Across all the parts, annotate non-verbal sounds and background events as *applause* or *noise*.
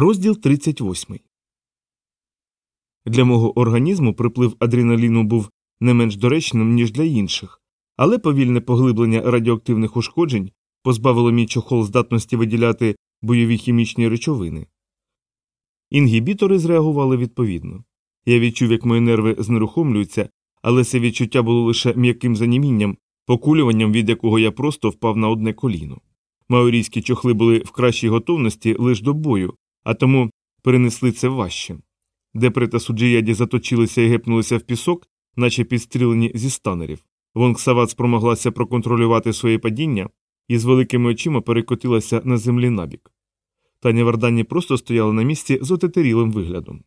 Розділ 38 Для мого організму приплив адреналіну був не менш доречним, ніж для інших, але повільне поглиблення радіоактивних ушкоджень позбавило мій чохол здатності виділяти бойові хімічні речовини. Інгібітори зреагували відповідно. Я відчув, як мої нерви знерухомлюються, але це відчуття було лише м'яким занімінням, покулюванням, від якого я просто впав на одне коліно. Маорійські чохли були в кращій готовності лише до бою, а тому перенесли це важче. Депре та суджияді заточилися і гепнулися в пісок, наче підстрілені зі станерів. Вонгсават спромоглася проконтролювати своє падіння і з великими очима перекотилася на землі набік. Таня Вардані просто стояла на місці з отетерілим виглядом.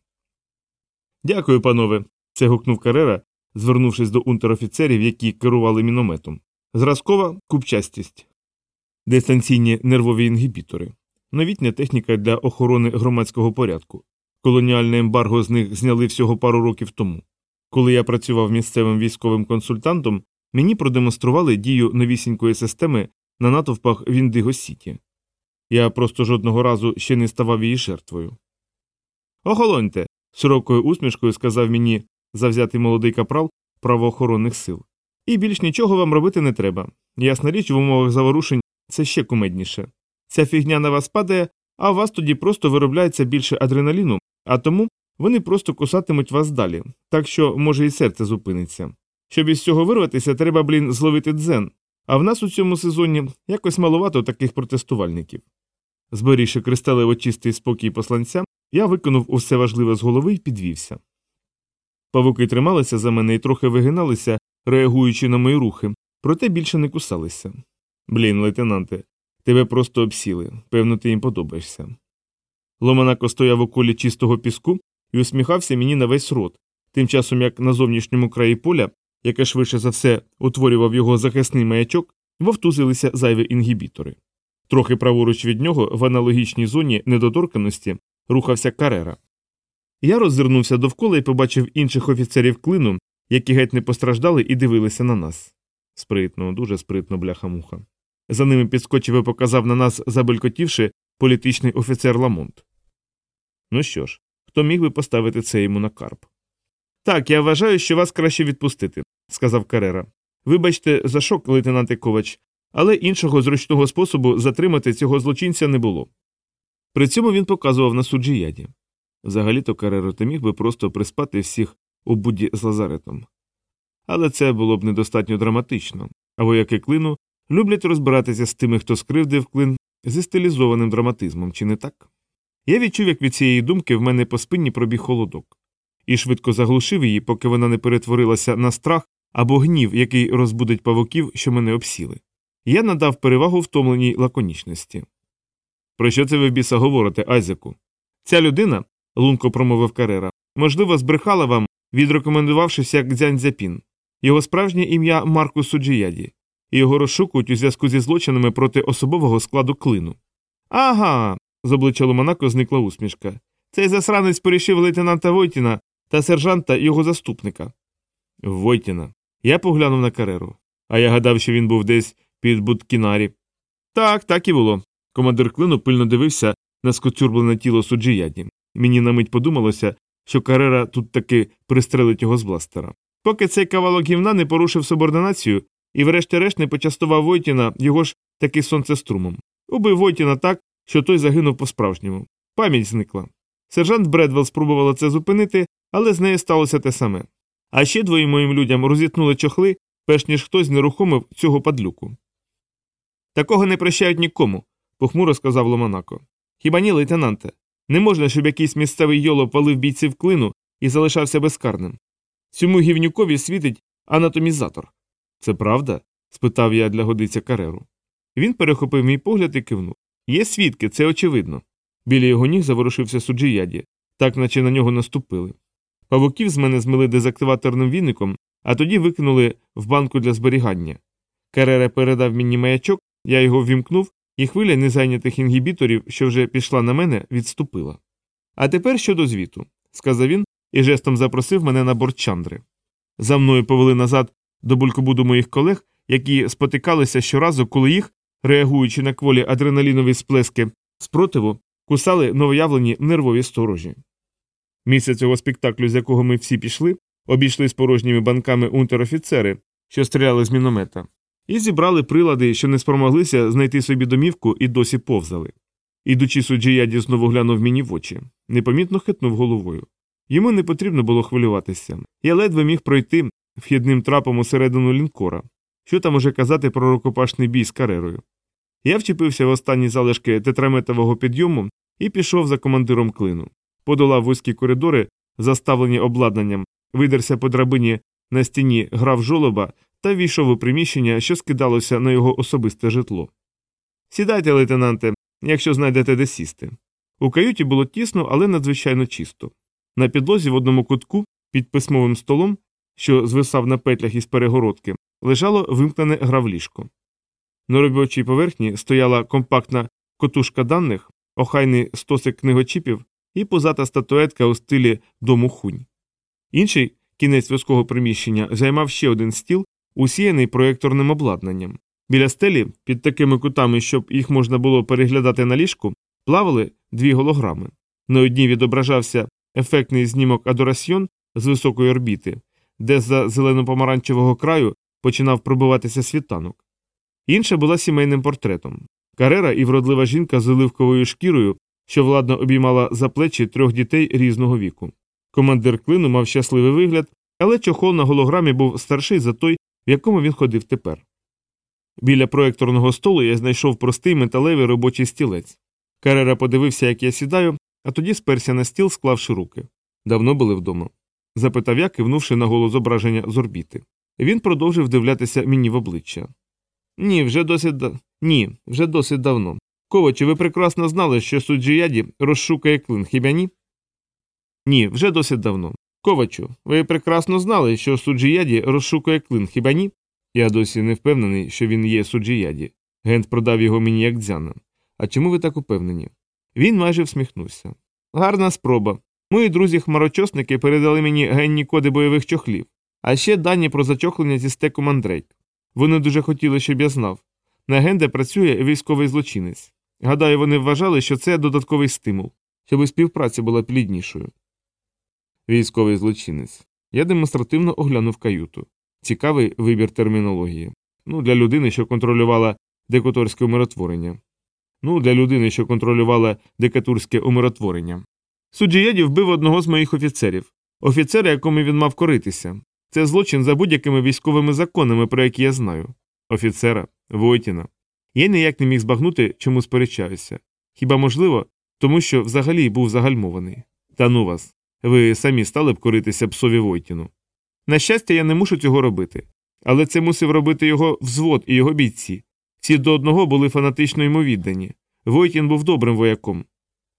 Дякую, панове. це гукнув Карера, звернувшись до унтерофіцерів, які керували мінометом. Зразкова купчастість, дистанційні нервові інгібітори, новітня техніка для охорони громадського порядку. Колоніальне ембарго з них зняли всього пару років тому. Коли я працював місцевим військовим консультантом, мені продемонстрували дію новісінької системи на натовпах в Індиго Сіті. Я просто жодного разу ще не ставав її жертвою. Охолоньте. широкою усмішкою сказав мені завзятий молодий капрал правоохоронних сил. І більш нічого вам робити не треба. Ясна річ, в умовах заворушень це ще кумедніше. Ця фігня на вас падає, а у вас тоді просто виробляється більше адреналіну, а тому вони просто кусатимуть вас далі, так що, може, і серце зупиниться. Щоб із цього вирватися, треба, блін, зловити дзен, а в нас у цьому сезоні якось маловато таких протестувальників. Зберігши кристалево чистий спокій посланця, я виконав усе важливе з голови і підвівся. Павуки трималися за мене і трохи вигиналися, реагуючи на мої рухи, проте більше не кусалися. Блін, лейтенанте, тебе просто обсіли, певно, ти їм подобаєшся. Ломанако стояв у колі чистого піску і усміхався мені на весь рот, тим часом як на зовнішньому краї поля, яке швидше за все утворював його захисний маячок, вовтузилися зайві інгібітори. Трохи праворуч від нього, в аналогічній зоні недоторканості, рухався карера. Я роззирнувся довкола і побачив інших офіцерів клину, які геть не постраждали і дивилися на нас. Спритно, дуже спритно, бляха-муха. За ними підскочив і показав на нас, забелькотівши, політичний офіцер Ламонт. Ну що ж, хто міг би поставити це йому на карп? Так, я вважаю, що вас краще відпустити, сказав Карера. Вибачте, за шок, лейтенанте Ковач, але іншого зручного способу затримати цього злочинця не було. При цьому він показував на суджіяді. Взагалі-то Кареро ти міг би просто приспати всіх у будді з лазаретом. Але це було б недостатньо драматично, а вояки клину люблять розбиратися з тими, хто скривдив клин зі стилізованим драматизмом, чи не так? Я відчув, як від цієї думки в мене по спині пробіг холодок, і швидко заглушив її, поки вона не перетворилася на страх або гнів, який розбудить павуків, що мене обсіли. Я надав перевагу втомленій лаконічності. Про що це ви біса говорите, Айзеку? Ця людина, лунко промовив Карера, можливо, збрехала вам, відрекомендувавшись як дзянь Його справжнє ім'я Маркус Суджіяді, і його розшукують у зв'язку зі злочинами проти особового складу клину. Ага. з обличчя Ломанако зникла усмішка. Цей засранець порішив лейтенанта Войтіна та сержанта його заступника. Войтіна. Я поглянув на Кареру. А я гадав, що він був десь під Будкінарі. Так, так і було. Командир клину пильно дивився на скоцюрблене тіло суджіяді. Мені на мить подумалося, що Карера тут таки пристрелить його з бластера. Поки цей кавалок гівна не порушив субординацію і, врешті-решт, не почастував Войтіна його ж таки сонцеструмом. Убив Войтіна так, що той загинув по-справжньому. Пам'ять зникла. Сержант Бредвелл спробувала це зупинити, але з нею сталося те саме. А ще двоїм моїм людям розітнули чохли, перш ніж хтось нерухомив цього падлюку. Такого не прощають нікому, похмуро сказав Ломанако. Хіба ні, лейтенанте? Не можна, щоб якийсь місцевий йоло палив бійців клину і залишався безкарним. Цьому гівнюкові світить анатомізатор. Це правда? спитав я для годиця Кареру. Він перехопив мій погляд і кивнув. Є свідки, це очевидно. Біля його ніг заворушився суджияді, так наче на нього наступили. Павуків з мене змили дезактиваторним віником, а тоді викинули в банку для зберігання. Карера передав мені маячок, я його ввімкнув, і хвиля незайнятих інгібіторів, що вже пішла на мене, відступила. А тепер щодо звіту, сказав він і жестом запросив мене на борт чандри. За мною повели назад до булькобуду моїх колег, які спотикалися щоразу, коли їх, реагуючи на кволі адреналінові сплески спротиву, кусали новоявлені нервові сторожі. Місце цього спектаклю, з якого ми всі пішли, обійшли з порожніми банками унтер-офіцери, що стріляли з міномета, і зібрали прилади, що не спромоглися знайти собі домівку і досі повзали. Ідучи суджіяді знову глянув мені в очі, непомітно хитнув головою. Йому не потрібно було хвилюватися. Я ледве міг пройти вхідним трапом усередину лінкора. Що там уже казати про рукопашний бій з карерою? Я вчепився в останні залишки тетраметового підйому і пішов за командиром клину. Подолав вузькі коридори, заставлені обладнанням, видерся по драбині на стіні грав жолоба та війшов у приміщення, що скидалося на його особисте житло. Сідайте, лейтенанте, якщо знайдете де сісти. У каюті було тісно, але надзвичайно чисто. На підлозі в одному кутку, під письмовим столом, що звисав на петлях із перегородки, лежало вимкнене гравліжко. На робочій поверхні стояла компактна котушка даних, охайний стосик книгочіпів і позата статуетка у стилі дому хунь. Інший кінець вузького приміщення займав ще один стіл, усіяний проєкторним обладнанням. Біля стелі, під такими кутами, щоб їх можна було переглядати на ліжку, плавали дві голограми. На одній відображався ефектний знімок Адорасьйон з високої орбіти, де з зелено-помаранчевого краю починав пробиватися світанок. Інша була сімейним портретом. Карера і вродлива жінка з оливковою шкірою, що владно обіймала за плечі трьох дітей різного віку. Командир клину мав щасливий вигляд, але чохол на голограмі був старший за той, в якому він ходив тепер. Біля проекторного столу я знайшов простий металевий робочий стілець. Карера подивився, як я сідаю, а тоді сперся на стіл, склавши руки. Давно були вдома. Запитав я, кивнувши на голо зображення з орбіти. Він продовжив дивлятися мені в обличчя. Ні, вже досить да... Ні, вже досить давно. Ковачі, ви прекрасно знали, що суджіяді розшукає клин, хіба ні? Ні, вже досить давно. Ковачу, ви прекрасно знали, що суджіяді розшукує клин, хіба ні? Я досі не впевнений, що він є суджіяді. Гент продав його мені як дзяна. А чому ви так упевнені? Він майже всміхнувся. Гарна спроба. Мої друзі хмарочосники передали мені генні коди бойових чохлів, а ще дані про зачохлення зі стеку мандрейк. Вони дуже хотіли, щоб я знав. На Генде працює військовий злочинець. Гадаю, вони вважали, що це додатковий стимул, щоб співпраця була пліднішою. Військовий злочинець. Я демонстративно оглянув каюту. Цікавий вибір термінології. Ну, для людини, що контролювала декаторське умиротворення. Ну, для людини, що контролювала декатурське умиротворення. Суджієді вбив одного з моїх офіцерів, офіцера, якому він мав коритися. Це злочин за будь-якими військовими законами, про які я знаю. Офіцера, Войтіна. Я ніяк не міг збагнути, чому сперечаюся. Хіба можливо, тому що взагалі був загальмований. Та ну вас, ви самі стали б коритися псові Войтіну. На щастя, я не мушу цього робити. Але це мусив робити його взвод і його бійці. Всі до одного були фанатично йому віддані. Войтін був добрим вояком.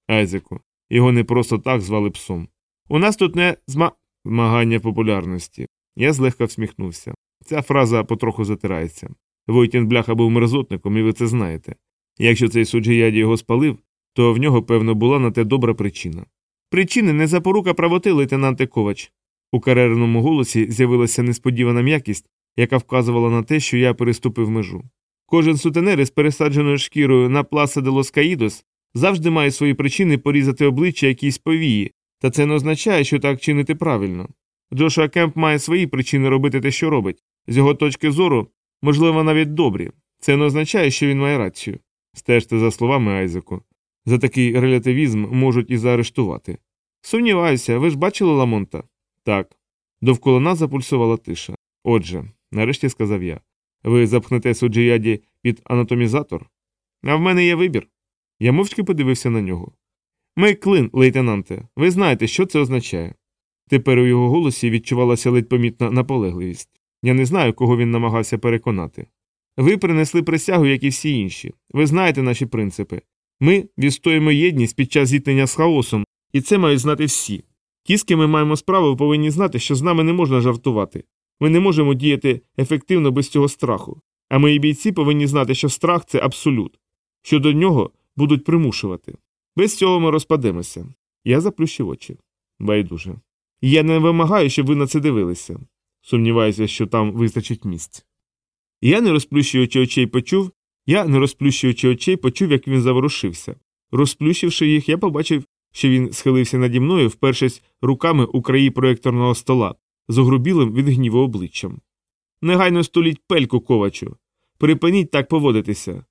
Айзеку, його не просто так звали псом. У нас тут не зма... змагання популярності. Я злегка всміхнувся. Ця фраза потроху затирається. Войтін бляха був мерзотником, і ви це знаєте. Якщо цей суджіяді його спалив, то в нього, певно, була на те добра причина. Причини не запорука правоти, лейтенанте Ковач. У карерному голосі з'явилася несподівана м'якість, яка вказувала на те, що я переступив межу. Кожен сутенер із пересадженою шкірою на пласа де Лоскаїдос завжди має свої причини порізати обличчя якійсь повії, та це не означає, що так чинити правильно. Джошуа Кемп має свої причини робити те, що робить. З його точки зору, можливо, навіть добрі. Це не означає, що він має рацію. Стежте за словами Айзеку. За такий релятивізм можуть і заарештувати. Сумніваюся, ви ж бачили Ламонта? Так. Довкола нас запульсувала тиша. Отже, нарешті сказав я. Ви запхнете Суджіяді під анатомізатор? А в мене є вибір. Я мовчки подивився на нього. Мей клин, лейтенанте, ви знаєте, що це означає. Тепер у його голосі відчувалася ледь помітна наполегливість. Я не знаю, кого він намагався переконати. Ви принесли присягу, як і всі інші. Ви знаєте наші принципи. Ми відстоїмо єдність під час зіткнення з хаосом, і це мають знати всі. Ті, з ким ми маємо справу, повинні знати, що з нами не можна жартувати. Ми не можемо діяти ефективно без цього страху. А мої бійці повинні знати, що страх це абсолют, що до нього будуть примушувати. Без цього ми розпадемося. Я заплющив очі. Байдуже. Я не вимагаю, щоб ви на це дивилися. Сумніваюся, що там вистачить місць. Я, не розплющуючи очей, почув, я, не розплющуючи очей, почув, як він заворушився. Розплющивши їх, я побачив, що він схилився наді мною, впершись руками у краї проекторного стола, з огрубілим від гніву обличчям. Негайно стуліть пельку ковачу. Припиніть так поводитися.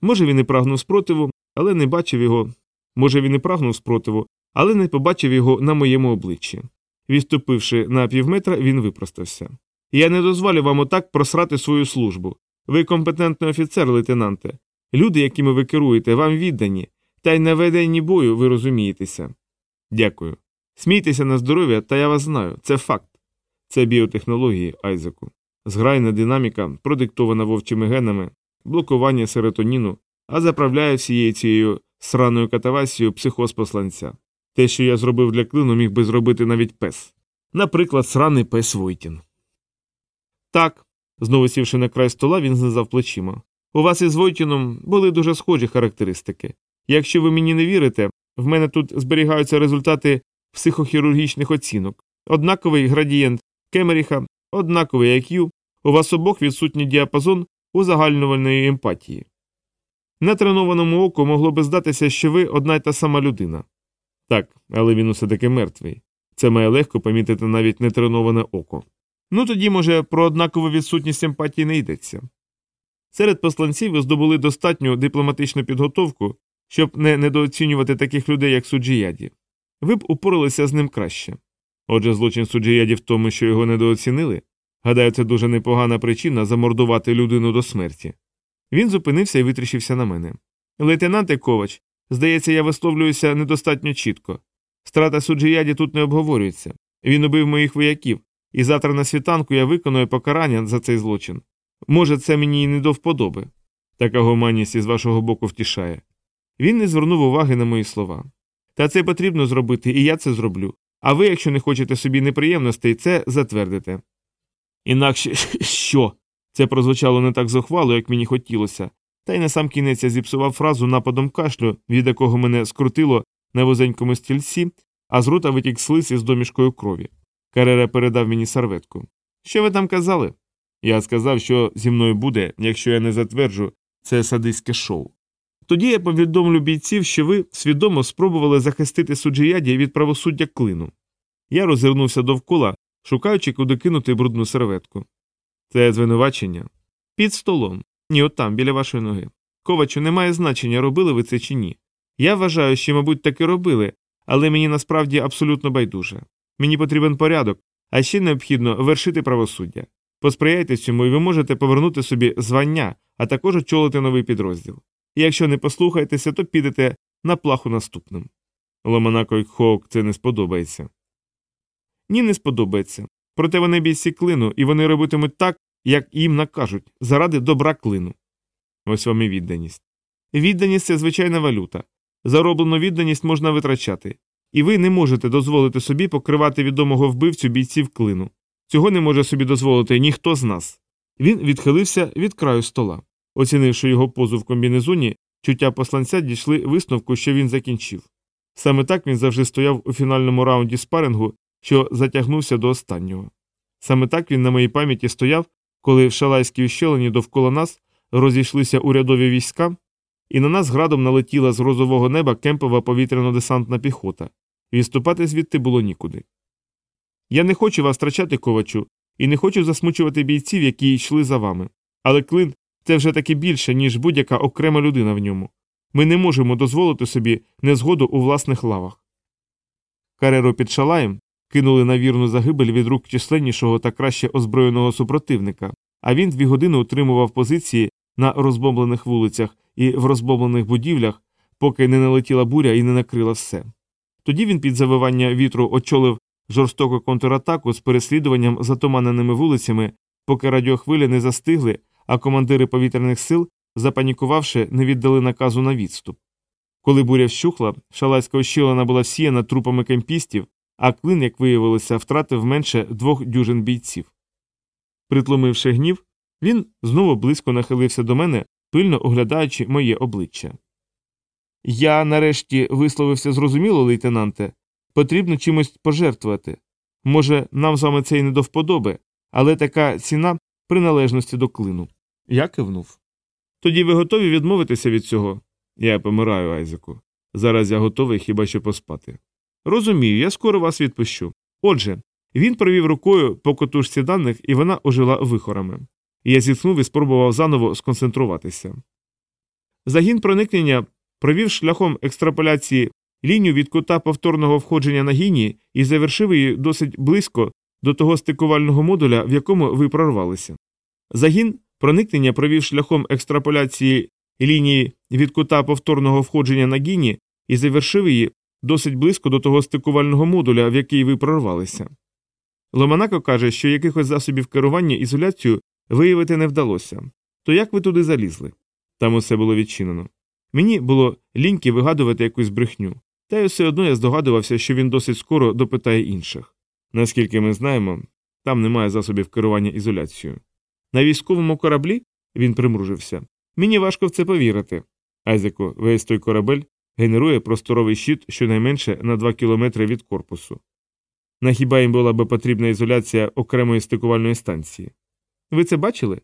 Може, він і прагнув спротиву, але не бачив його. Може, він і прагнув спротиву, але не побачив його на моєму обличчі. Відступивши на півметра, він випростався. Я не дозволю вам отак просрати свою службу. Ви компетентний офіцер, лейтенанте. Люди, якими ви керуєте, вам віддані, та й на веденні бою ви розумієтеся. Дякую. Смійтеся на здоров'я, та я вас знаю. Це факт. Це біотехнології, Айзеку. Зграйна динаміка, продиктована вовчими генами, блокування серотоніну, а заправляє всією цією сраною катавасією психоз посланця. Те, що я зробив для клину, міг би зробити навіть пес. Наприклад, сраний пес Войтін. Так. Знову сівши на край стола, він знизав плечима. У вас із Войтіном були дуже схожі характеристики. Якщо ви мені не вірите, в мене тут зберігаються результати психохірургічних оцінок, однаковий градієнт Кемеріха, однаковий IQ, у вас обох відсутній діапазон узагальнювальної емпатії. Нетренованому оку могло би здатися, що ви одна й та сама людина. Так, але він усе таки мертвий. Це має легко помітити навіть нетреноване око. Ну тоді, може, про однакову відсутність емпатії не йдеться. Серед посланців ви здобули достатню дипломатичну підготовку, щоб не недооцінювати таких людей, як Суджіяді. Ви б упоралися з ним краще. Отже, злочин Суджіяді в тому, що його недооцінили. Гадаю, це дуже непогана причина замордувати людину до смерті. Він зупинився і витріщився на мене. Лейтенанте Ковач, здається, я висловлююся недостатньо чітко. Страта Суджіяді тут не обговорюється. Він убив моїх вояків, і завтра на світанку я виконую покарання за цей злочин. Може, це мені і не до вподоби. Така гуманність із вашого боку втішає. Він не звернув уваги на мої слова. Та це потрібно зробити, і я це зроблю. А ви, якщо не хочете собі неприємностей, це затвердите. Інакше *laughs* що? Це прозвучало не так зухвало, як мені хотілося, та й на сам кінець я зіпсував фразу нападом кашлю, від якого мене скрутило на вузенькому стільці, а з рота витік слиз із домішкою крові. Карера передав мені серветку. Що ви там казали? Я сказав, що зі мною буде, якщо я не затверджу це садистське шоу. Тоді я повідомлю бійців, що ви свідомо спробували захистити суджияді від правосуддя клину. Я розвернувся довкола, шукаючи, куди кинути брудну серветку. Це звинувачення. Під столом. Ні, от там, біля вашої ноги. Ковачу, немає значення, робили ви це чи ні. Я вважаю, що, мабуть, таки робили, але мені насправді абсолютно байдуже. Мені потрібен порядок, а ще необхідно вершити правосуддя. Посприяйте цьому, і ви можете повернути собі звання, а також очолити новий підрозділ. І якщо не послухаєтеся, то підете на плаху наступним. Ломанако Хоук це не сподобається. Ні, не сподобається. Проте вони бійці клину, і вони робитимуть так, як їм накажуть, заради добра клину. Ось вам і відданість. Відданість це звичайна валюта. Зароблену відданість можна витрачати, і ви не можете дозволити собі покривати відомого вбивцю бійців клину. Цього не може собі дозволити ніхто з нас. Він відхилився від краю стола. Оцінивши його позу в комбінезоні, чуття посланця дійшли висновку, що він закінчив. Саме так він завжди стояв у фінальному раунді спарингу, що затягнувся до останнього. Саме так він на моїй пам'яті стояв, коли в шалайській ущелині довкола нас розійшлися урядові війська, і на нас градом налетіла з розового неба кемпова повітряно-десантна піхота. Відступати звідти було нікуди. Я не хочу вас втрачати, ковачу, і не хочу засмучувати бійців, які йшли за вами. Але клин це вже таки більше, ніж будь-яка окрема людина в ньому. Ми не можемо дозволити собі незгоду у власних лавах. Кареру під шалаєм кинули на вірну загибель від рук численнішого та краще озброєного супротивника, а він дві години утримував позиції на розбомблених вулицях і в розбомблених будівлях, поки не налетіла буря і не накрила все. Тоді він під завивання вітру очолив жорстоку контратаку з переслідуванням затуманеними вулицями, поки радіохвилі не застигли, а командири повітряних сил, запанікувавши, не віддали наказу на відступ. Коли буря вщухла, шалайська ощілина була всіяна трупами кемпістів, а клин, як виявилося, втратив менше двох дюжин бійців. Притломивши гнів, він знову близько нахилився до мене, пильно оглядаючи моє обличчя. Я нарешті висловився зрозуміло, лейтенанте, потрібно чимось пожертвувати. Може, нам з вами це й не до вподоби, але така ціна приналежності до клину. Я кивнув. Тоді ви готові відмовитися від цього? Я помираю, Айзеку. Зараз я готовий хіба що поспати. Розумію, я скоро вас відпущу. Отже, він провів рукою по котушці даних, і вона ожила вихорами. Я зітхнув і спробував заново сконцентруватися. Загін проникнення провів шляхом екстраполяції лінію від кута повторного входження на гіні і завершив її досить близько до того стикувального модуля, в якому ви прорвалися. Загін проникнення провів шляхом екстраполяції лінії від кута повторного входження на гіні і завершив її досить близько до того стикувального модуля, в який ви прорвалися. Ломанако каже, що якихось засобів керування ізоляцією виявити не вдалося. То як ви туди залізли? Там усе було відчинено. Мені було ліньки вигадувати якусь брехню, та й все одно я здогадувався, що він досить скоро допитає інших. Наскільки ми знаємо, там немає засобів керування ізоляцією. На військовому кораблі він примружився. Мені важко в це повірити. Айзеку, весь той корабель генерує просторовий щит щонайменше на 2 кілометри від корпусу. На хіба їм була би потрібна ізоляція окремої стикувальної станції? Ви це бачили?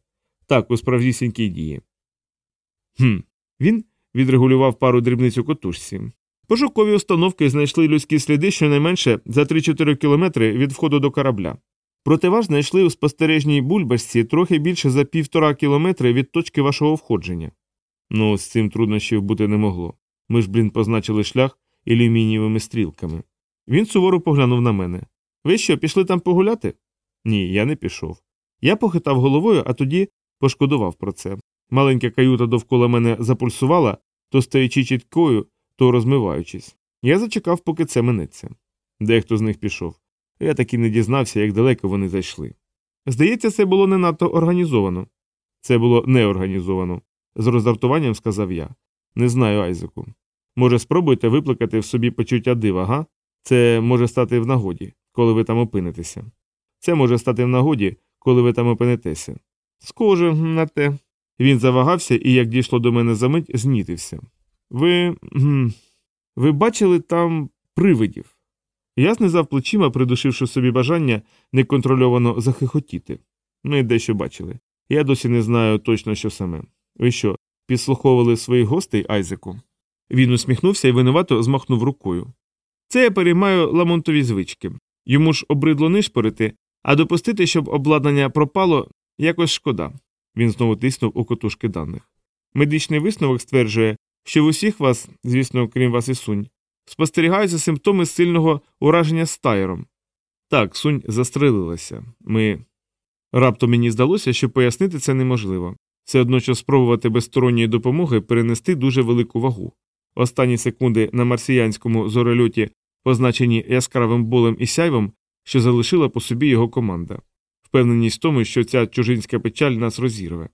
Так, у справжнісінькій дії. Хм. Він відрегулював пару дрібниць у котушці. Пошукові установки знайшли людські сліди щонайменше за 3-4 кілометри від входу до корабля. Проте вас знайшли у спостережній бульбашці трохи більше за півтора кілометри від точки вашого входження. Ну, з цим труднощів бути не могло. Ми ж, блін, позначили шлях ілюмінієвими стрілками. Він суворо поглянув на мене. Ви що, пішли там погуляти? Ні, я не пішов. Я похитав головою, а тоді пошкодував про це. Маленька каюта довкола мене запульсувала, то стоячи чіткою, то розмиваючись. Я зачекав, поки це минеться. Дехто з них пішов. Я таки не дізнався, як далеко вони зайшли. Здається, це було не надто організовано. Це було неорганізовано, з роздратуванням сказав я. Не знаю, Айзеку. Може, спробуйте виплакати в собі почуття дива, га? Це може стати в нагоді, коли ви там опинитеся. Це може стати в нагоді, коли ви там опинитеся. Схоже на те. Він завагався і, як дійшло до мене за мить, знітився. Ви. Ви бачили там привидів. Я знизав плечима, придушивши собі бажання неконтрольовано захихотіти. Ми дещо бачили. Я досі не знаю точно, що саме. Ви що, підслуховували своїх гостей, Айзеку? Він усміхнувся і винувато змахнув рукою. Це я переймаю ламонтові звички. Йому ж обридло нишпорити, а допустити, щоб обладнання пропало, якось шкода. Він знову тиснув у котушки даних. Медичний висновок стверджує, що в усіх вас, звісно, крім вас і сунь, спостерігаються симптоми сильного ураження стаєром. Так, сунь застрелилася. Ми. Раптом мені здалося, що пояснити це неможливо. Все одно, що спробувати без сторонньої допомоги перенести дуже велику вагу. Останні секунди на марсіянському зорольоті, позначені яскравим болем і сяйвом, що залишила по собі його команда, впевненість в тому, що ця чужинська печаль нас розірве.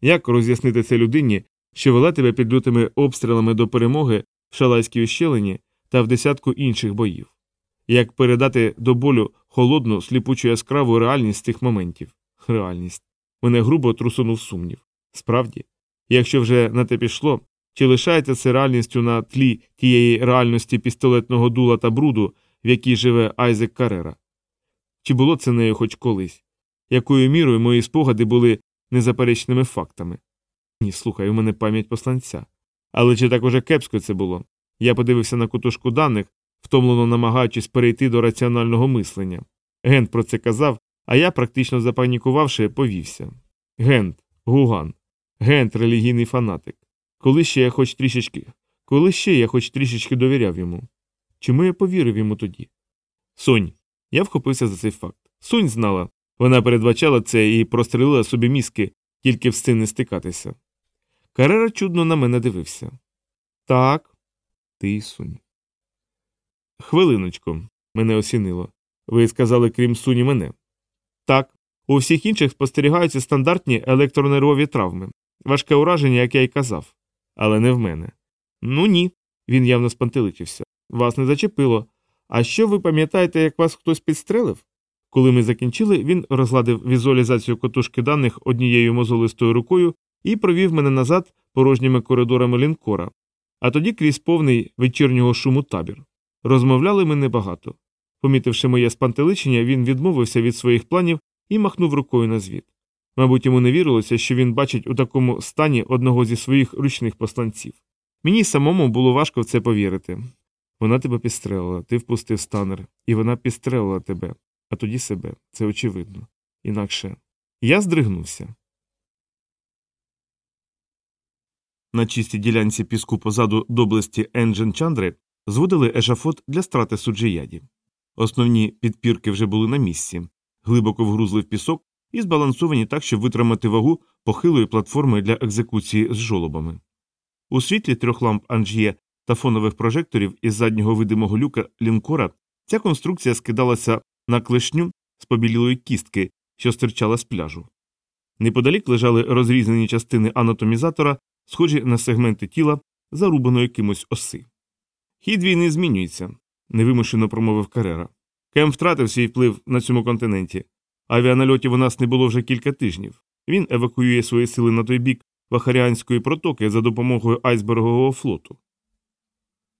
Як роз'яснити це людині, що вела тебе під лютими обстрілами до перемоги в шалайській ущелині та в десятку інших боїв? Як передати до болю холодну, сліпучу яскраву реальність тих моментів? Реальність. Мене грубо трусунув сумнів. Справді, якщо вже на те пішло, чи лишається це реальністю на тлі тієї реальності пістолетного дула та бруду, в якій живе Айзек Карера? Чи було це нею хоч колись? Якою мірою мої спогади були незаперечними фактами? Ні, слухай, у мене пам'ять посланця. Але чи так уже кепсько це було? Я подивився на кутушку даних, втомлено намагаючись перейти до раціонального мислення. Гент про це казав, а я, практично запанікувавши, повівся. Гент, Гуган, Гент релігійний фанатик. Коли ще я хоч трішечки. Коли ще я хоч трішечки довіряв йому? Чому я повірив йому тоді? Сонь. Я вхопився за цей факт. Сонь знала. Вона передбачала це і прострелила собі мізки, тільки в з не стикатися. Карера чудно на мене дивився. Так, ти сунь. Хвилиночку, мене осінило. Ви сказали, крім суні мене. Так, у всіх інших спостерігаються стандартні електронервові травми. Важке ураження, як я й казав. Але не в мене. Ну ні. Він явно спантеличився. Вас не зачепило. А що ви пам'ятаєте, як вас хтось підстрелив? Коли ми закінчили, він розгладив візуалізацію котушки даних однією мозолистою рукою і провів мене назад порожніми коридорами лінкора, а тоді крізь повний вечірнього шуму табір. Розмовляли ми небагато. Помітивши моє спантеличення, він відмовився від своїх планів і махнув рукою на звіт. Мабуть, йому не вірилося, що він бачить у такому стані одного зі своїх ручних посланців. Мені самому було важко в це повірити. Вона тебе підстрелила, ти впустив станер, і вона підстрелила тебе, а тоді себе. Це очевидно. Інакше я здригнувся. На чистій ділянці піску позаду доблесті Енджен Чандри зводили ешафот для страти суджияді. Основні підпірки вже були на місці, глибоко вгрузли в пісок і збалансовані так, щоб витримати вагу похилої платформи для екзекуції з жолобами. У світлі трьох ламп Анж'є та фонових прожекторів із заднього видимого люка лінкора ця конструкція скидалася на клешню з побілілої кістки, що стирчала з пляжу. Неподалік лежали розрізані частини анатомізатора, схожі на сегменти тіла, зарубаної кимось оси. Хід війни змінюється, невимушено промовив Карера. Кем втратив свій вплив на цьому континенті. Авіанальотів у нас не було вже кілька тижнів. Він евакуює свої сили на той бік Вахаріанської протоки за допомогою айсбергового флоту.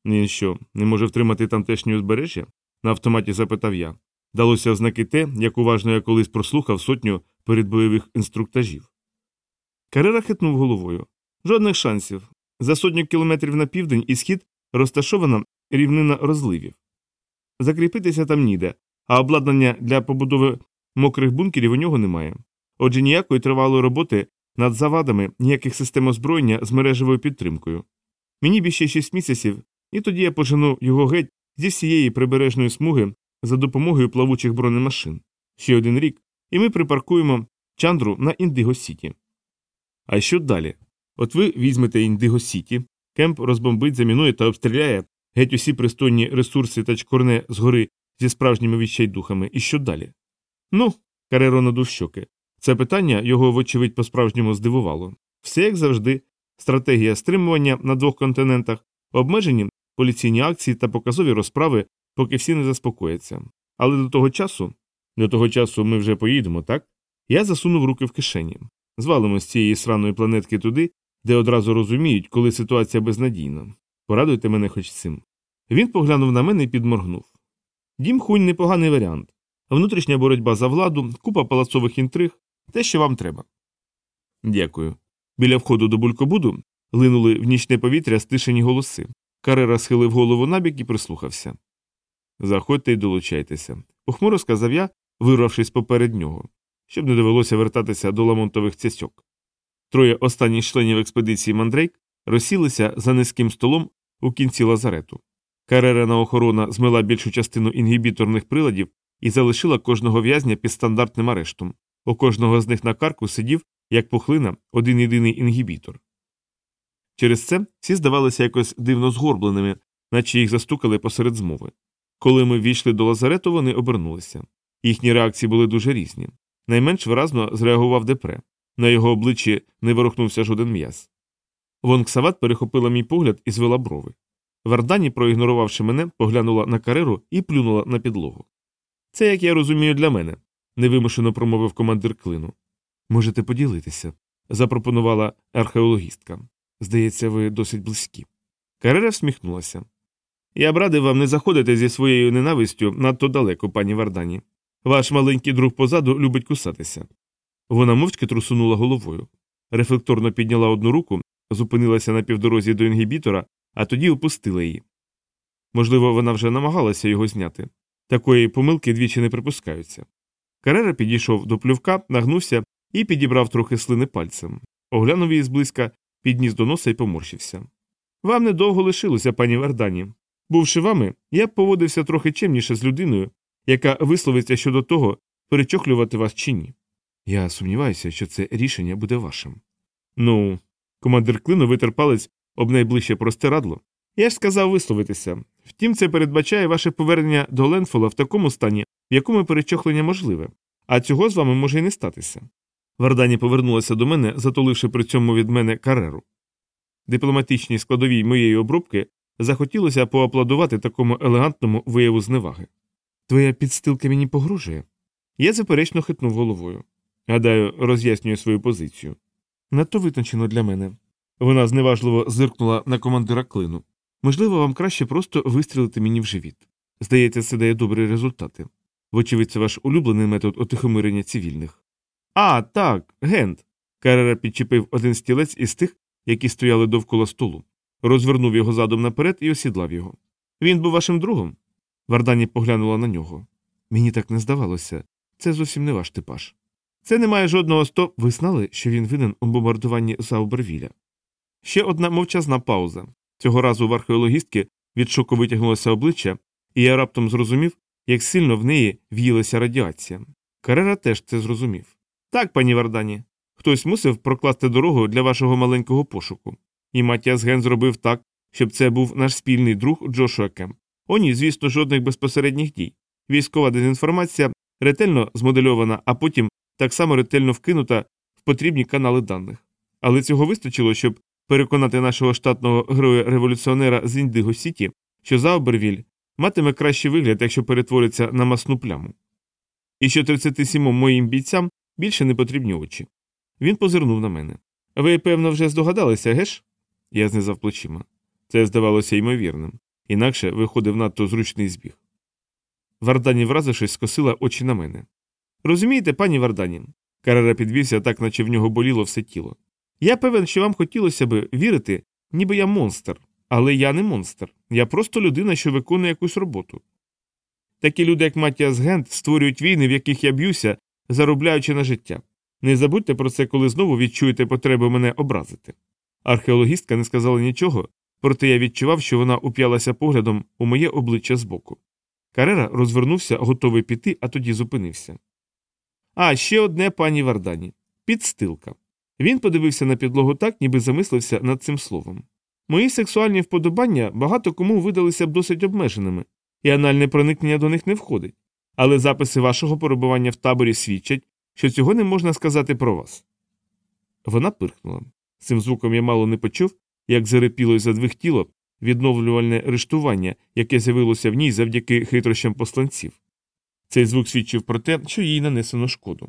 Він що, не може втримати тамтешнє узбережжя? на автоматі запитав я. Далося ознаки те, як уважно я колись прослухав сотню передбойових інструктажів. Карера хитнув головою. Жодних шансів. За сотню кілометрів на південь і схід розташована рівнина розливів. Закріпитися там ніде, а обладнання для побудови мокрих бункерів у нього немає. Отже, ніякої тривалої роботи над завадами, ніяких систем озброєння з мережевою підтримкою. Мені більше шість місяців, і тоді я пожену його геть зі всієї прибережної смуги за допомогою плавучих бронемашин. Ще один рік, і ми припаркуємо чандру на Індиго Сіті. А що далі? От ви візьмете Індиго Сіті, кемп розбомбить, замінує та обстріляє геть усі пристойні ресурси та чкорне згори зі справжніми відчайдухами, і що далі? Ну, Кареро надув щоки. Це питання його, вочевидь, по-справжньому здивувало. Все як завжди, стратегія стримування на двох континентах, обмежені поліційні акції та показові розправи, поки всі не заспокояться. Але до того часу, до того часу ми вже поїдемо, так? Я засунув руки в кишені. Звалимо з цієї сраної планетки туди, де одразу розуміють, коли ситуація безнадійна. Порадуйте мене хоч цим. Він поглянув на мене і підморгнув. Дім хунь непоганий варіант. Внутрішня боротьба за владу, купа палацових інтриг, те, що вам треба. Дякую. Біля входу до булькобуду линули в нічне повітря стишені голоси. Карера схилив голову набік і прислухався. Заходьте і долучайтеся, похмуро сказав я, вирвавшись поперед нього, щоб не довелося вертатися до ламонтових цясьок. Троє останніх членів експедиції Мандрейк розсілися за низьким столом у кінці лазарету. Каререна охорона змила більшу частину інгібіторних приладів і залишила кожного в'язня під стандартним арештом. У кожного з них на карку сидів, як пухлина, один єдиний інгібітор. Через це всі здавалися якось дивно згорбленими, наче їх застукали посеред змови. Коли ми ввійшли до лазарету, вони обернулися. Їхні реакції були дуже різні. Найменш виразно зреагував депре. На його обличчі не ворухнувся жоден м'яз. Вонксават перехопила мій погляд і звела брови. Вардані, проігнорувавши мене, поглянула на кареру і плюнула на підлогу. Це, як я розумію, для мене, невимушено промовив командир клину. Можете поділитися, запропонувала археологістка. Здається, ви досить близькі. Карера всміхнулася. Я б радив вам не заходити зі своєю ненавистю надто далеко, пані Вардані. Ваш маленький друг позаду любить кусатися. Вона мовчки трусунула головою. Рефлекторно підняла одну руку, зупинилася на півдорозі до інгібітора, а тоді опустила її. Можливо, вона вже намагалася його зняти. Такої помилки двічі не припускаються. Карера підійшов до плювка, нагнувся і підібрав трохи слини пальцем. Оглянув її зблизька, підніс до носа і поморщився. Вам недовго лишилося, пані Вардані. Бувши вами, я б поводився трохи чемніше з людиною, яка висловиться щодо того, перечохлювати вас чи ні. Я сумніваюся, що це рішення буде вашим. Ну, командир клину витер палець об найближче простирадло. Я ж сказав висловитися. Втім, це передбачає ваше повернення до Ленфола в такому стані, в якому перечохлення можливе, а цього з вами може й не статися. Вардані повернулася до мене, затуливши при цьому від мене кареру. Дипломатичній складовій моєї обробки захотілося поаплодувати такому елегантному вияву зневаги. Твоя підстилка мені погрожує. Я заперечно хитнув головою. Гадаю, роз'яснює свою позицію. Надто витончено для мене. Вона зневажливо зиркнула на командира клину. Можливо, вам краще просто вистрілити мені в живіт. Здається, це дає добрі результати. Вочевидь, це ваш улюблений метод отихомирення цивільних. А, так, Гент. Карера підчепив один стілець із тих, які стояли довкола столу. розвернув його задом наперед і осідлав його. Він був вашим другом? Вардані поглянула на нього. Мені так не здавалося. Це зовсім не ваш типаж. Це не має жодного сто. Ви знали, що він винен у бомбардуванні Заубервіля. Ще одна мовчазна пауза. Цього разу в археологістки від шоку витягнулося обличчя, і я раптом зрозумів, як сильно в неї в'їлася радіація. Карера теж це зрозумів. Так, пані Вардані, хтось мусив прокласти дорогу для вашого маленького пошуку. І Матіас Ген зробив так, щоб це був наш спільний друг Джошуа Кемп. О, ні, звісно, жодних безпосередніх дій. Військова дезінформація ретельно змодельована, а потім так само ретельно вкинута в потрібні канали даних. Але цього вистачило, щоб переконати нашого штатного героя-революціонера з Індиго Сіті, що Заубервіль матиме кращий вигляд, якщо перетвориться на масну пляму. І що 37 моїм бійцям більше не потрібні очі. Він позирнув на мене. Ви, певно, вже здогадалися, геш? Я знизав плечима. Це здавалося ймовірним, інакше виходив надто зручний збіг. Вардані, вразившись, скосила очі на мене. Розумієте, пані Вардані? Карера підвівся так, наче в нього боліло все тіло. Я певен, що вам хотілося б вірити, ніби я монстр, але я не монстр. Я просто людина, що виконує якусь роботу. Такі люди, як Матіас Гент, створюють війни, в яких я б'юся, заробляючи на життя. Не забудьте про це, коли знову відчуєте потребу мене образити. Археологістка не сказала нічого, проте я відчував, що вона уп'ялася поглядом у моє обличчя збоку. Карера розвернувся, готовий піти, а тоді зупинився. А ще одне пані Вардані підстилка. Він подивився на підлогу так, ніби замислився над цим словом. Мої сексуальні вподобання багато кому видалися б досить обмеженими, і анальне проникнення до них не входить. Але записи вашого перебування в таборі свідчать, що цього не можна сказати про вас. Вона пирхнула. Цим звуком я мало не почув, як зарепіло і задвихтіло відновлювальне рештування, яке з'явилося в ній завдяки хитрощам посланців. Цей звук свідчив про те, що їй нанесено шкоду.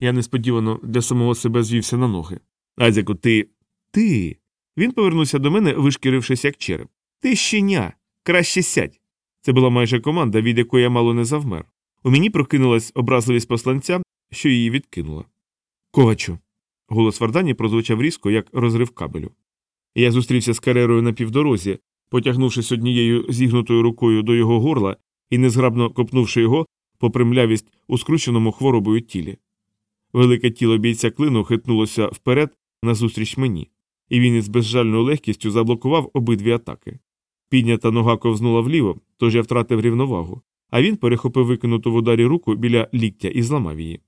Я несподівано для самого себе звівся на ноги. Азіку, ти. ти. Він повернувся до мене, вишкірившись як череп. Ти щеня. Краще сядь. Це була майже команда, від якої я мало не завмер. У мені прокинулась образливість посланця, що її відкинула. Ковачу. Голос Вардані прозвучав різко, як розрив кабелю. Я зустрівся з карерою на півдорозі, потягнувшись однією зігнутою рукою до його горла і незграбно копнувши його по примлявість у скрученому хворобою тілі. Велике тіло бійця клину хитнулося вперед назустріч мені, і він із безжальною легкістю заблокував обидві атаки. Піднята нога ковзнула вліво, тож я втратив рівновагу, а він перехопив викинуту в ударі руку біля ліктя і зламав її.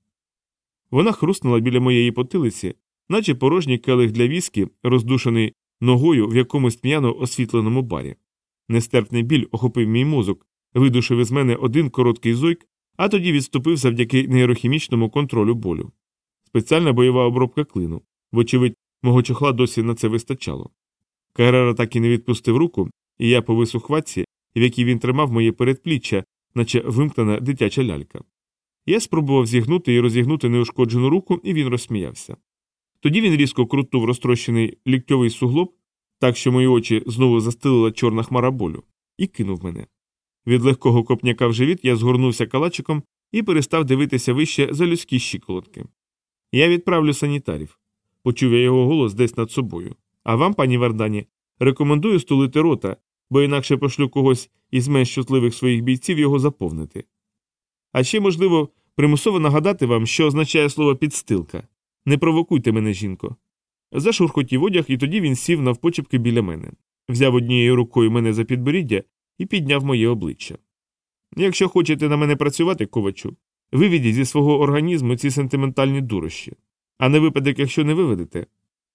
Вона хруснула біля моєї потилиці, наче порожній келих для віскі, роздушений ногою в якомусь п'яно освітленому барі. Нестерпний біль охопив мій мозок, видушив із мене один короткий зойк, а тоді відступив завдяки нейрохімічному контролю болю. Спеціальна бойова обробка клину, вочевидь, мого чохла досі на це вистачало. Карера так і не відпустив руку, і я повис у хватці, в якій він тримав моє передпліччя, наче вимкнена дитяча лялька. Я спробував зігнути і розігнути неушкоджену руку, і він розсміявся. Тоді він різко крутнув розтрощений ліктьовий суглоб, так що мої очі знову застилила чорна хмара болю, і кинув мене. Від легкого копняка в живіт я згорнувся калачиком і перестав дивитися вище за людські щиколотки. Я відправлю санітарів. Почув я його голос десь над собою. А вам, пані Вардані, рекомендую стулити рота, бо інакше пошлю когось із менш чутливих своїх бійців його заповнити. А ще, можливо, примусово нагадати вам, що означає слово підстилка. Не провокуйте мене, жінко. Зашурхотів одяг, і тоді він сів навпочепки біля мене, взяв однією рукою мене за підборіддя і підняв моє обличчя. Якщо хочете на мене працювати, ковачу, виведіть зі свого організму ці сентиментальні дурощі. А на випадок, якщо не виведете,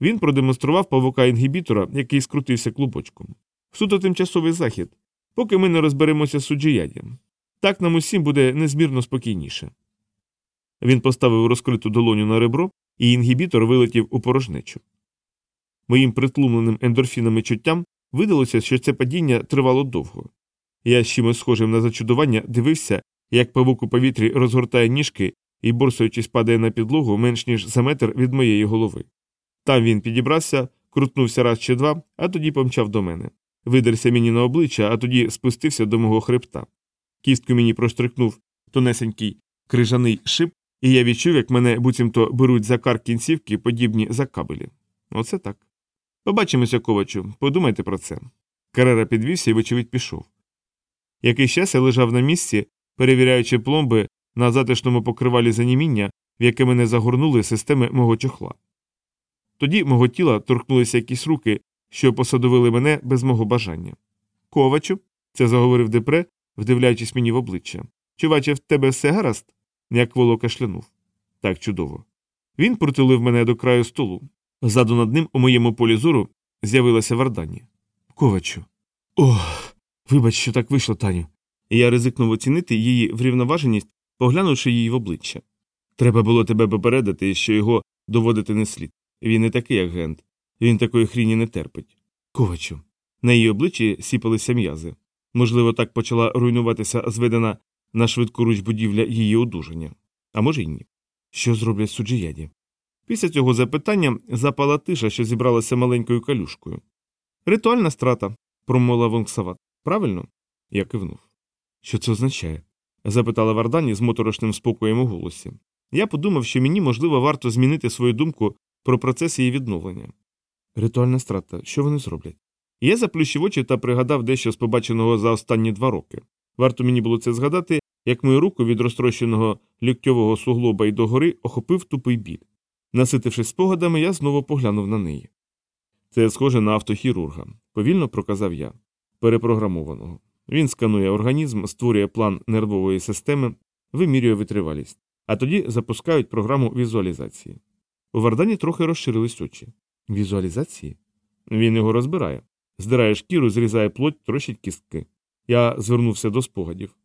він продемонстрував павука інгібітора, який скрутився клубочком. Суто тимчасовий захід, поки ми не розберемося з суджіяддям. Так нам усім буде незмірно спокійніше. Він поставив розкриту долоню на ребро, і інгібітор вилетів у порожнечу. Моїм притлумленим ендорфінами чуттям видалося, що це падіння тривало довго. Я з чимось схожим на зачудування дивився, як павук у повітрі розгортає ніжки і, борсуючись, падає на підлогу менш ніж за метр від моєї голови. Там він підібрався, крутнувся раз чи два, а тоді помчав до мене. Видерся мені на обличчя, а тоді спустився до мого хребта. Кістку мені проштрикнув тонесенький крижаний шип, і я відчув, як мене буцімто беруть за кар кінцівки, подібні за кабелі. Оце так. Побачимося, ковачу, подумайте про це. Карера підвівся і, вочевидь, пішов. Якийсь час я лежав на місці, перевіряючи пломби на затишному покривалі заніміння, в яке мене загорнули системи мого чохла. Тоді мого тіла торкнулися якісь руки, що посадовили мене без мого бажання. Ковачу, це заговорив депре, вдивляючись мені в обличчя. Бачив, в тебе все гаразд? як воло кашлянув. Так чудово. Він протулив мене до краю столу. Ззаду над ним у моєму полі зору з'явилася Вардані. Ковачу. Ох, вибач, що так вийшло, Таню. І я ризикнув оцінити її врівноваженість, поглянувши її в обличчя. Треба було тебе попередити, що його доводити не слід. Він не такий агент. Він такої хріні не терпить. Ковачу. На її обличчі сіпалися м'язи. Можливо, так почала руйнуватися зведена на швидку руч будівля її одужання. А може й ні. Що зроблять суджияді? Після цього запитання запала тиша, що зібралася маленькою калюшкою. Ритуальна страта, промовила Вонксават. Правильно? Я кивнув. Що це означає? запитала Вардані з моторошним спокоєм у голосі. Я подумав, що мені, можливо, варто змінити свою думку про процес її відновлення. Ритуальна страта, що вони зроблять? Я заплющив очі та пригадав дещо з побаченого за останні два роки. Варто мені було це згадати, як мою руку від розтрощеного ліктьового суглоба й догори охопив тупий біль. Наситившись спогадами, я знову поглянув на неї. Це схоже на автохірурга, повільно проказав я, перепрограмованого. Він сканує організм, створює план нервової системи, вимірює витривалість, а тоді запускають програму візуалізації. У Вардані трохи розширились очі. Візуалізації? Він його розбирає. Здирає шкіру, зрізає плоть, трощить кістки. Я звернувся до спогадів.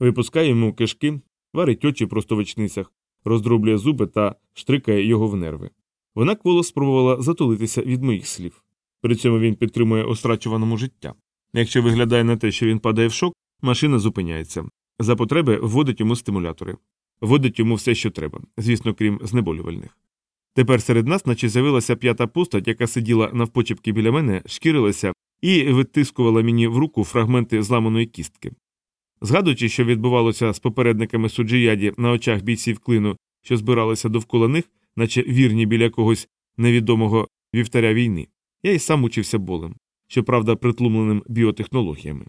Випускає йому кишки, варить очі просто в очницях, роздроблює зуби та штрикає його в нерви. Вона кволо спробувала затулитися від моїх слів. При цьому він підтримує острачуваному життя. Якщо виглядає на те, що він падає в шок, машина зупиняється. За потреби вводить йому стимулятори, вводить йому все, що треба, звісно, крім знеболювальних. Тепер серед нас, наче з'явилася п'ята постать, яка сиділа навпочепки біля мене, шкірилася і витискувала мені в руку фрагменти зламаної кістки. Згадуючи, що відбувалося з попередниками суджияді на очах бійців клину, що збиралися довкола них, наче вірні біля когось невідомого вівтаря війни, я й сам учився болем, щоправда, притлумленим біотехнологіями.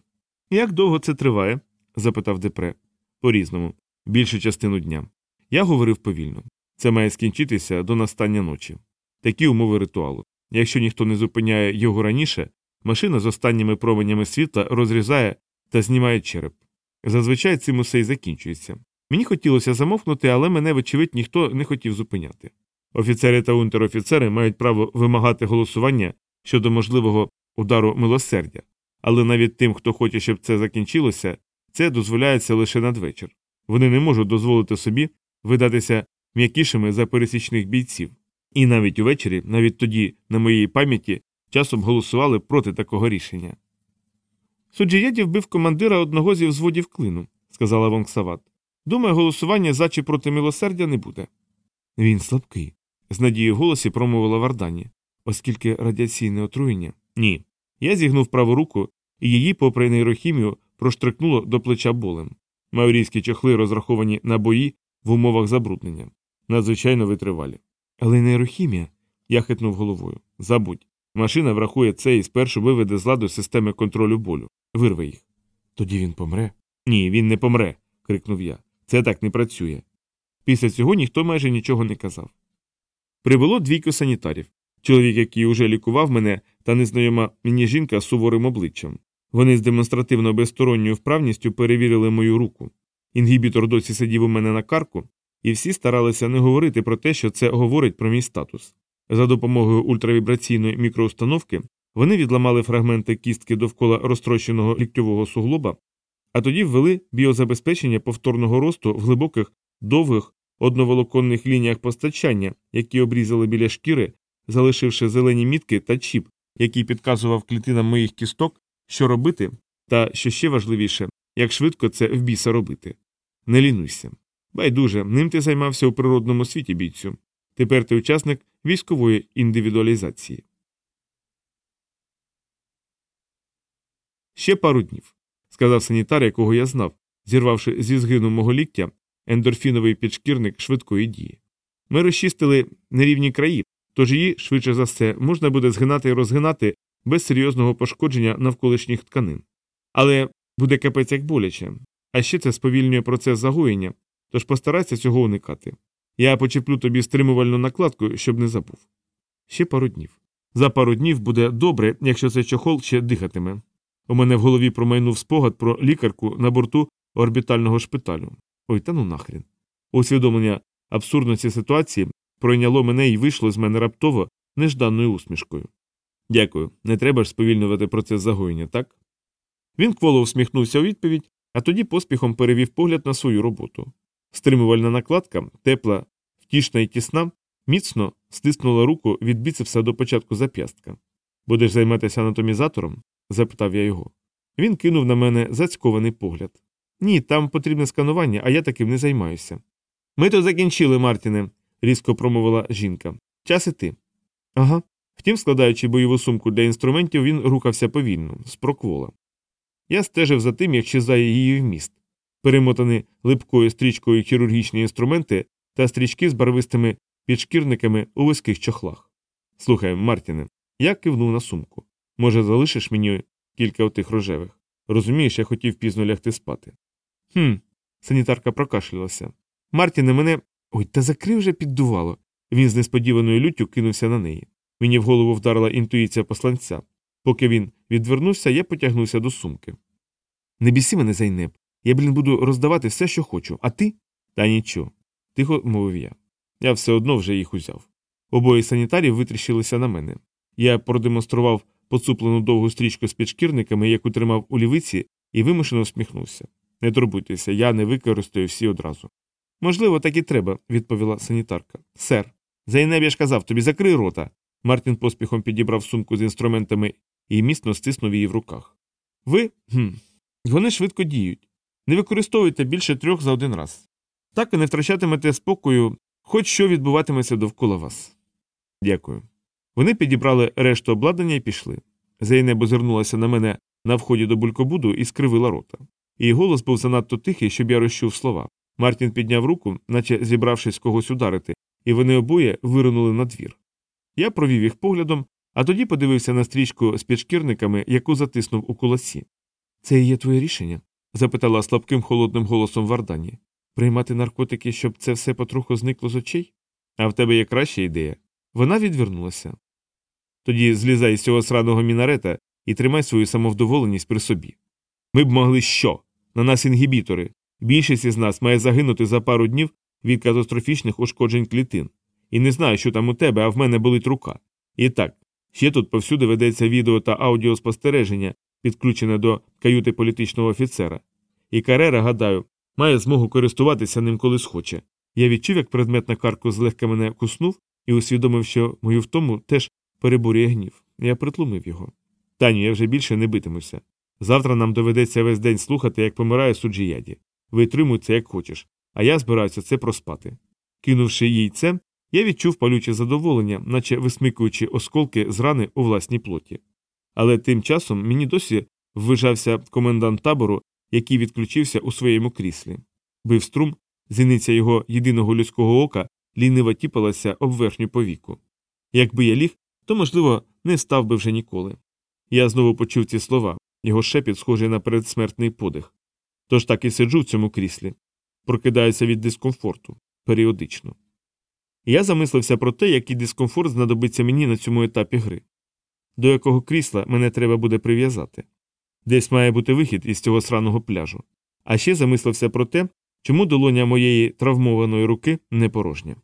Як довго це триває? запитав Депре. По різному, більшу частину дня. Я говорив повільно. Це має скінчитися до настання ночі. Такі умови ритуалу. Якщо ніхто не зупиняє його раніше, машина з останніми променями світла розрізає та знімає череп. Зазвичай цим усе й закінчується. Мені хотілося замовкнути, але мене, вочевидь, ніхто не хотів зупиняти. Офіцери та унтер-офіцери мають право вимагати голосування щодо можливого удару милосердя, але навіть тим, хто хоче, щоб це закінчилося, це дозволяється лише надвечір. Вони не можуть дозволити собі видатися м'якішими за пересічних бійців. І навіть увечері, навіть тоді, на моїй пам'яті, часом голосували проти такого рішення. Суджієді вбив командира одного зі взводів клину, сказала Вонксават. Думаю, голосування за чи проти милосердя не буде. Він слабкий, з надією в голосі промовила Вардані, оскільки радіаційне отруєння. Ні. Я зігнув праву руку, і її, попри нейрохімію, проштрикнуло до плеча болем. Маорійські чохли розраховані на бої в умовах забруднення, надзвичайно витривалі. Але нейрохімія, я хитнув головою. Забудь. Машина врахує це і спершу виведе з ладу системи контролю болю. Вирве їх. Тоді він помре? Ні, він не помре. крикнув я. Це так не працює. Після цього ніхто майже нічого не казав. Прибуло двійко санітарів чоловік, який уже лікував мене, та незнайома мені жінка з суворим обличчям. Вони з демонстративно безсторонньою вправністю перевірили мою руку. Інгібітор досі сидів у мене на карку, і всі старалися не говорити про те, що це говорить про мій статус. За допомогою ультравібраційної мікроустановки вони відламали фрагменти кістки довкола розтрощеного ліктьового суглоба, а тоді ввели біозабезпечення повторного росту в глибоких, довгих, одноволоконних лініях постачання, які обрізали біля шкіри, залишивши зелені мітки та чіп, який підказував клітинам моїх кісток, що робити, та, що ще важливіше, як швидко це в біса робити. Не лінуйся. Байдуже, ним ти займався у природному світі бійцю. Тепер ти учасник військової індивідуалізації. Ще пару днів, сказав санітар, якого я знав, зірвавши зі згину мого ліктя ендорфіновий підшкірник швидкої дії. Ми розчистили нерівні краї, тож її, швидше за все, можна буде згинати і розгинати без серйозного пошкодження навколишніх тканин. Але буде капець як боляче, а ще це сповільнює процес загоєння, тож постарайся цього уникати. Я почеплю тобі стримувальну накладку, щоб не забув. Ще пару днів. За пару днів буде добре, якщо цей чохол ще дихатиме. У мене в голові промайнув спогад про лікарку на борту орбітального шпиталю. Ой, та ну нахрін. Усвідомлення абсурдності ситуації пройняло мене і вийшло з мене раптово нежданною усмішкою. Дякую, не треба ж сповільнювати процес загоєння, так? Він кволо усміхнувся у відповідь, а тоді поспіхом перевів погляд на свою роботу. Стримувальна накладка, тепла, втішна і тісна, міцно стиснула руку від біцепса до початку зап'ястка. Будеш займатися анатомізатором? Запитав я його. Він кинув на мене зацькований погляд. Ні, там потрібне сканування, а я таким не займаюся. Ми то закінчили, Мартіне, різко промовила жінка. Час іти. Ага. Втім, складаючи бойову сумку для інструментів, він рухався повільно, з проквола. Я стежив за тим, як щезає її вміст, перемотані липкою стрічкою хірургічні інструменти та стрічки з барвистими підшкірниками у вузьких чохлах. Слухай, Мартіне, я кивнув на сумку. Може, залишиш мені кілька отих рожевих? Розумієш, я хотів пізно лягти спати. Хм. Санітарка прокашлялася. Мартіне, мене. Ой, та закрив вже піддувало. Він з несподіваною люттю кинувся на неї. Мені в голову вдарила інтуїція посланця. Поки він відвернувся, я потягнувся до сумки. Не бісі мене зайнеп. Я, блін, буду роздавати все, що хочу, а ти? Та нічого, тихо мовив я. Я все одно вже їх узяв. Обоє санітарів витріщилися на мене. Я продемонстрував поцуплену довгу стрічку з підшкірниками, яку тримав у лівиці, і вимушено усміхнувся. Не турбуйтеся, я не використаю всі одразу. Можливо, так і треба, відповіла санітарка. Сер, Зайнеб, я ж казав, тобі закрий рота. Мартін поспіхом підібрав сумку з інструментами і міцно стиснув її в руках. Ви. Хм, Вони швидко діють. Не використовуйте більше трьох за один раз. Так ви не втрачатимете спокою, хоч що відбуватиметься довкола вас. Дякую. Вони підібрали решту обладнання і пішли. Зейнеб озирнулася на мене на вході до булькобуду і скривила рота. Її голос був занадто тихий, щоб я розчув слова. Мартін підняв руку, наче зібравшись когось ударити, і вони обоє виринули на двір. Я провів їх поглядом, а тоді подивився на стрічку з підшкірниками, яку затиснув у кулаці. Це і є твоє рішення? запитала слабким холодним голосом Вардані. Приймати наркотики, щоб це все потроху зникло з очей? А в тебе є краща ідея. Вона відвернулася. Тоді злізай з цього сраного мінарета і тримай свою самовдоволеність при собі. Ми б могли що? На нас інгібітори. Більшість із нас має загинути за пару днів від катастрофічних ушкоджень клітин. І не знаю, що там у тебе, а в мене болить рука. І так, ще тут повсюди ведеться відео та аудіоспостереження, підключене до каюти політичного офіцера. І Карера, гадаю, має змогу користуватися ним коли схоче. Я відчув, як предмет на карку злегка мене куснув і усвідомив, що мою втому теж перебурює гнів. Я притлумив його. Таню, я вже більше не битимуся. Завтра нам доведеться весь день слухати, як помирає суджіяді. Витримуй це як хочеш, а я збираюся це проспати. Кинувши їй це, я відчув палюче задоволення, наче висмикуючи осколки з рани у власній плоті. Але тим часом мені досі ввижався комендант табору, який відключився у своєму кріслі. Бив струм, зіниця його єдиного людського ока ліниво тіпалася об верхню повіку. Якби я ліг, то, можливо, не встав би вже ніколи. Я знову почув ці слова, його шепіт схожий на передсмертний подих. Тож так і сиджу в цьому кріслі, прокидаюся від дискомфорту періодично. Я замислився про те, який дискомфорт знадобиться мені на цьому етапі гри, до якого крісла мене треба буде прив'язати. Десь має бути вихід із цього сраного пляжу. А ще замислився про те, чому долоня моєї травмованої руки не порожня.